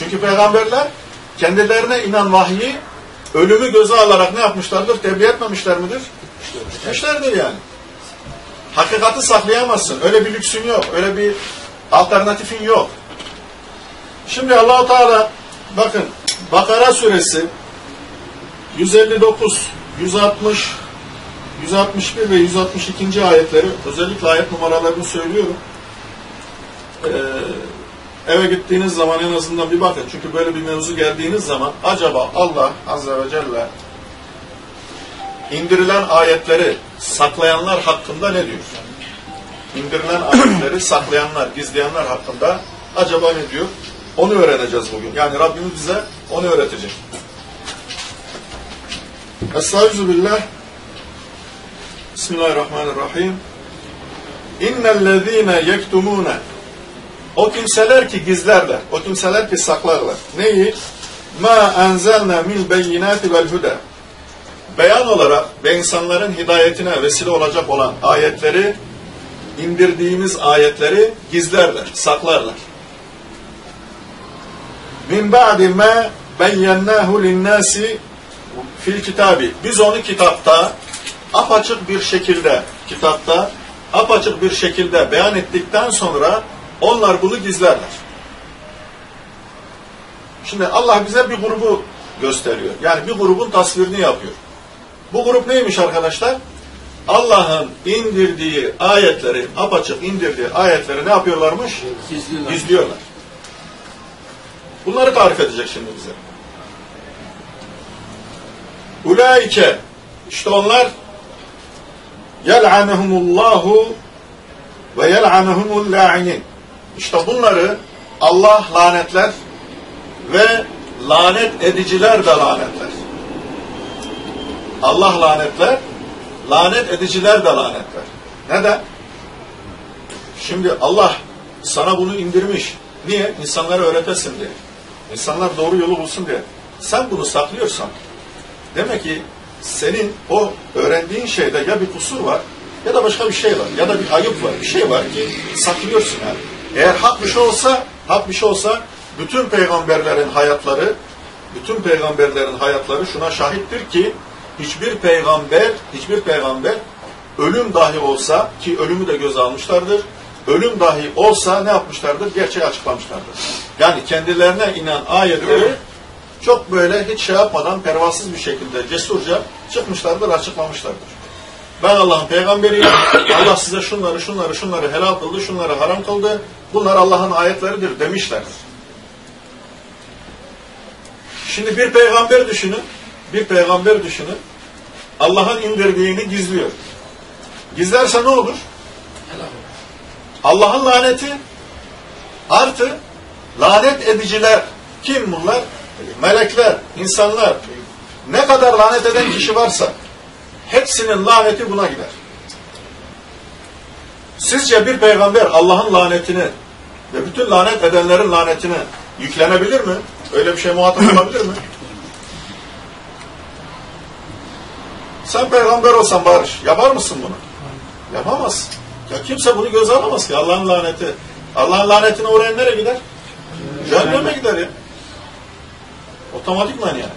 Çünkü peygamberler kendilerine inen vahyi ölümü göze alarak ne yapmışlardır? Tebliğ etmemişler midir? Etmişlerdir yani. Hakikati saklayamazsın. Öyle bir lüksün yok. Öyle bir alternatifin yok. Şimdi Allahu Teala bakın Bakara suresi 159, 160, 161 ve 162. ayetleri özellikle ayet numaralarını söylüyorum. Ee, eve gittiğiniz zaman en azından bir bakın. Çünkü böyle bir mevzu geldiğiniz zaman acaba Allah Azze ve Celle indirilen ayetleri saklayanlar hakkında ne diyor? İndirilen ayetleri saklayanlar, gizleyenler hakkında acaba ne diyor? Onu öğreneceğiz bugün. Yani Rabbimiz bize onu öğretecek. Estaizu billah. Bismillahirrahmanirrahim. İnnellezîne yektumûne O kimseler ki gizlerler, o kimseler ki saklarlar. Neyi? Ma enzelne min beyinati vel huda. Beyan olarak ve insanların hidayetine vesile olacak olan ayetleri, indirdiğimiz ayetleri gizlerler, saklarlar. Min ba'di ma beyyennâhu linnâsi fil kitabi. Biz onu kitapta apaçık bir şekilde kitapta apaçık bir şekilde beyan ettikten sonra onlar bunu gizlerler. Şimdi Allah bize bir grubu gösteriyor. Yani bir grubun tasvirini yapıyor. Bu grup neymiş arkadaşlar? Allah'ın indirdiği ayetleri, apaçık indirdiği ayetleri ne yapıyorlarmış? Gizliyorlar. Gizliyorlar. Bunları tarif edecek şimdi bize. Ulaike işte onlar yel'anehumullahu ve yel'anehumul la'inin. İşte bunları Allah lanetler ve lanet ediciler de lanetler. Allah lanetler, lanet ediciler de lanetler. Neden? Şimdi Allah sana bunu indirmiş. Niye? İnsanlara öğretesin diye. İnsanlar doğru yolu bulsun diye. Sen bunu saklıyorsan, demek ki senin o öğrendiğin şeyde ya bir kusur var, ya da başka bir şey var, ya da bir ayıp var, bir şey var ki saklıyorsun yani. Eğer hak bir şey olsa, hak bir şey olsa, bütün peygamberlerin hayatları, bütün peygamberlerin hayatları şuna şahittir ki, hiçbir peygamber, hiçbir peygamber ölüm dahi olsa, ki ölümü de göze almışlardır, ölüm dahi olsa ne yapmışlardır? Gerçeği açıklamışlardır. Yani kendilerine inen ayetleri çok böyle hiç şey yapmadan pervasız bir şekilde cesurca çıkmışlardır, açıklamışlardır. Ben Allah'ın peygamberiyim. Allah size şunları, şunları, şunları helal kıldı, şunları haram kıldı. Bunlar Allah'ın ayetleridir demişlerdir. Şimdi bir peygamber düşünün, bir peygamber düşünün. Allah'ın indirdiğini gizliyor. Gizlerse ne olur? Allah'ın laneti artı lanet ediciler. Kim bunlar? Melekler, insanlar. Ne kadar lanet eden kişi varsa hepsinin laneti buna gider. Sizce bir peygamber Allah'ın lanetini ve bütün lanet edenlerin lanetini yüklenebilir mi? Öyle bir şey muhatap olabilir mi? Sen peygamber olsan Barış, yapar mısın bunu? Yapamazsın. Ya kimse bunu göze alamaz ki Allah'ın laneti. Allah'ın lanetine uğrayan nereye gider? Cehenneme gider ya. Otomatikman yani.